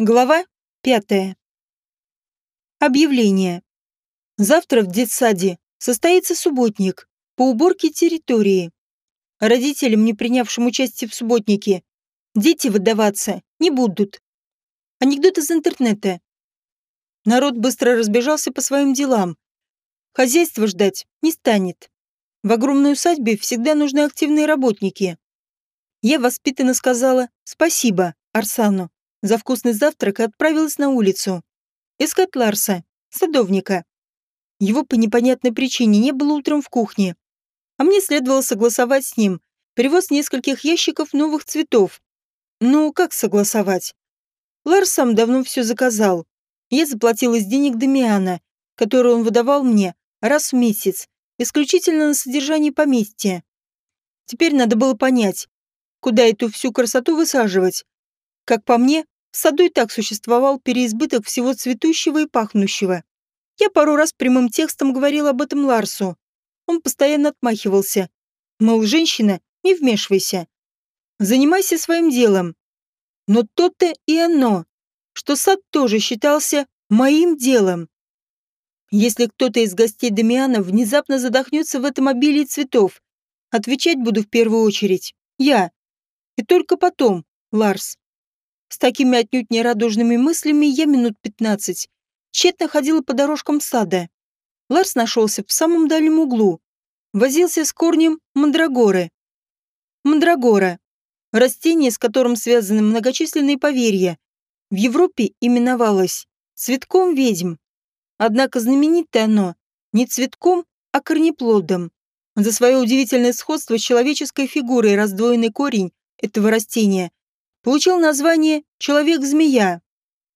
Глава пятая. Объявление. Завтра в детсаде состоится субботник по уборке территории. Родителям, не принявшим участие в субботнике, дети выдаваться не будут. Анекдот из интернета. Народ быстро разбежался по своим делам. Хозяйство ждать не станет. В огромной усадьбе всегда нужны активные работники. Я воспитанно сказала «спасибо» Арсану за вкусный завтрак и отправилась на улицу. Искать Ларса, садовника. Его по непонятной причине не было утром в кухне. А мне следовало согласовать с ним перевоз нескольких ящиков новых цветов. Ну, как согласовать? Ларс сам давно все заказал. Я заплатила из денег Дамиана, которые он выдавал мне раз в месяц, исключительно на содержание поместья. Теперь надо было понять, куда эту всю красоту высаживать. Как по мне, в саду и так существовал переизбыток всего цветущего и пахнущего. Я пару раз прямым текстом говорил об этом Ларсу. Он постоянно отмахивался. Мол, женщина, не вмешивайся. Занимайся своим делом. Но то-то и оно, что сад тоже считался моим делом. Если кто-то из гостей Дамиана внезапно задохнется в этом обилии цветов, отвечать буду в первую очередь я. И только потом Ларс. С такими отнюдь нерадужными мыслями я минут пятнадцать тщетно ходила по дорожкам сада. Ларс нашелся в самом дальнем углу. Возился с корнем мандрагоры. Мандрагора – растение, с которым связаны многочисленные поверья. В Европе именовалось цветком ведьм. Однако знаменито оно не цветком, а корнеплодом. За свое удивительное сходство с человеческой фигурой раздвоенный корень этого растения получил название «человек-змея».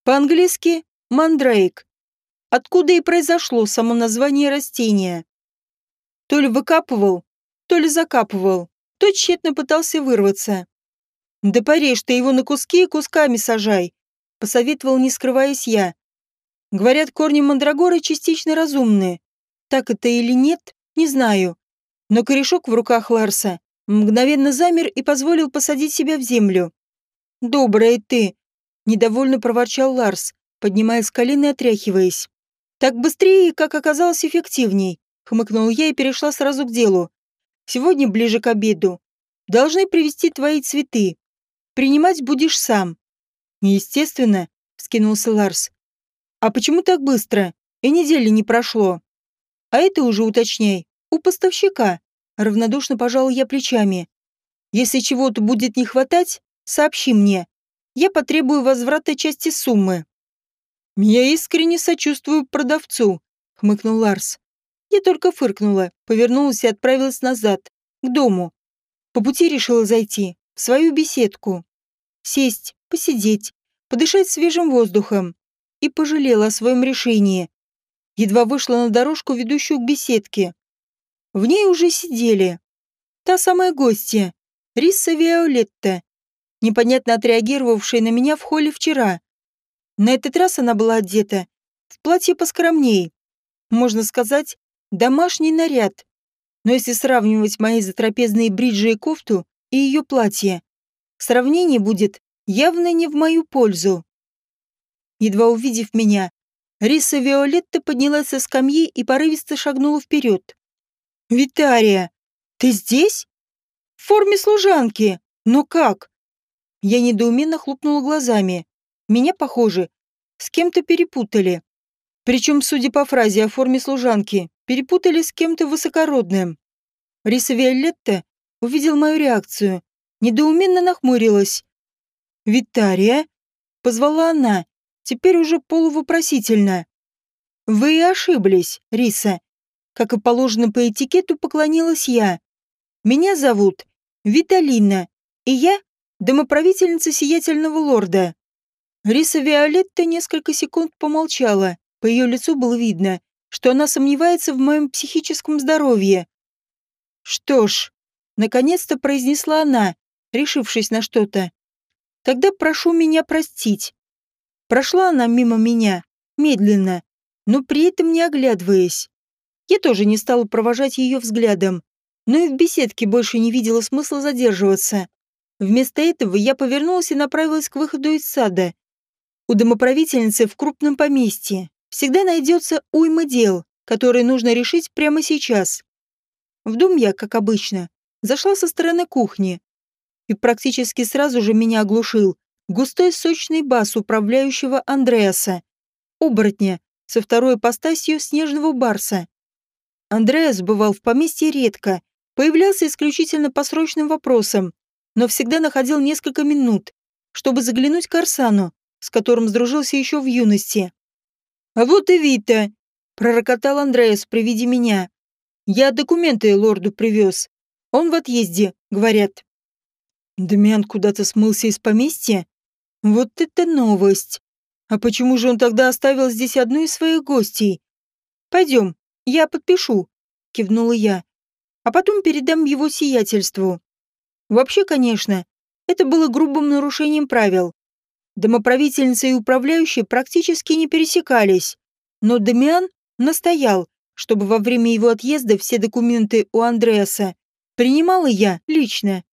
По-английски «мандрейк», откуда и произошло само название растения. То ли выкапывал, то ли закапывал, то тщетно пытался вырваться. «Да порежь ты его на куски и кусками сажай», — посоветовал, не скрываясь я. Говорят, корни мандрагоры частично разумные. Так это или нет, не знаю. Но корешок в руках Ларса мгновенно замер и позволил посадить себя в землю. «Добрая ты!» — недовольно проворчал Ларс, поднимая с колен и отряхиваясь. «Так быстрее, как оказалось, эффективней», — хмыкнул я и перешла сразу к делу. «Сегодня, ближе к обеду, должны привезти твои цветы. Принимать будешь сам». «Естественно», — скинулся Ларс. «А почему так быстро? И недели не прошло». «А это уже уточняй. У поставщика», — равнодушно пожал я плечами. «Если чего-то будет не хватать, Сообщи мне. Я потребую возврата части суммы». «Я искренне сочувствую продавцу», — хмыкнул Ларс. Я только фыркнула, повернулась и отправилась назад, к дому. По пути решила зайти в свою беседку. Сесть, посидеть, подышать свежим воздухом. И пожалела о своем решении. Едва вышла на дорожку, ведущую к беседке. В ней уже сидели. Та самая гостья, Риса Виолетта, непонятно отреагировавшая на меня в холле вчера. На этот раз она была одета в платье поскромней. Можно сказать, домашний наряд. Но если сравнивать мои затрапезные бриджи и кофту и ее платье, сравнение будет явно не в мою пользу. Едва увидев меня, Риса Виолетта поднялась со скамьи и порывисто шагнула вперед. «Витария, ты здесь? В форме служанки? Но как? Я недоуменно хлопнула глазами. Меня, похоже, с кем-то перепутали. Причем, судя по фразе о форме служанки, перепутали с кем-то высокородным. Риса Виолетта увидел мою реакцию, недоуменно нахмурилась. «Витария?» — позвала она, теперь уже полувопросительно. «Вы ошиблись, Риса». Как и положено по этикету, поклонилась я. «Меня зовут Виталина, и я домоправительница сиятельного лорда. Риса Виолетта несколько секунд помолчала. По ее лицу было видно, что она сомневается в моем психическом здоровье. «Что ж», — наконец-то произнесла она, решившись на что-то. «Тогда прошу меня простить». Прошла она мимо меня, медленно, но при этом не оглядываясь. Я тоже не стала провожать ее взглядом, но и в беседке больше не видела смысла задерживаться. Вместо этого я повернулась и направилась к выходу из сада. У домоправительницы в крупном поместье всегда найдется уйма дел, которые нужно решить прямо сейчас. В дом я, как обычно, зашла со стороны кухни, и практически сразу же меня оглушил густой сочный бас управляющего Андреаса, оборотня, со второй ипостасью снежного барса. Андреас бывал в поместье редко, появлялся исключительно по срочным вопросам, но всегда находил несколько минут, чтобы заглянуть к Арсану, с которым сдружился еще в юности. «А вот и Вита!» — пророкотал Андреас при виде меня. «Я документы лорду привез. Он в отъезде, говорят». Дамиан куда-то смылся из поместья? Вот это новость! А почему же он тогда оставил здесь одну из своих гостей? Пойдем, я подпишу, кивнула я. А потом передам его сиятельству. Вообще, конечно, это было грубым нарушением правил. Домоправительница и управляющий практически не пересекались, но Дамиан настоял, чтобы во время его отъезда все документы у Андреаса принимала я лично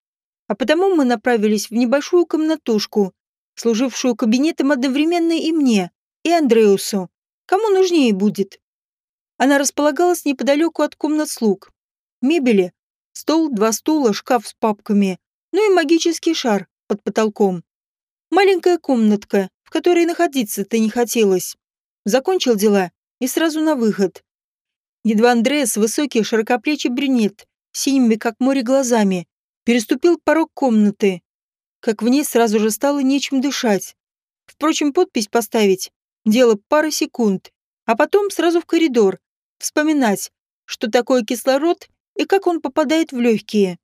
а потому мы направились в небольшую комнатушку, служившую кабинетом одновременно и мне, и Андреусу. Кому нужнее будет. Она располагалась неподалеку от комнат слуг. Мебели, стол, два стула, шкаф с папками, ну и магический шар под потолком. Маленькая комнатка, в которой находиться-то не хотелось. Закончил дела и сразу на выход. Едва Андреас, высокий, широкоплечий брюнет, синими, как море, глазами, переступил порог комнаты. Как в ней сразу же стало нечем дышать. Впрочем, подпись поставить – дело пары секунд, а потом сразу в коридор, вспоминать, что такое кислород и как он попадает в легкие.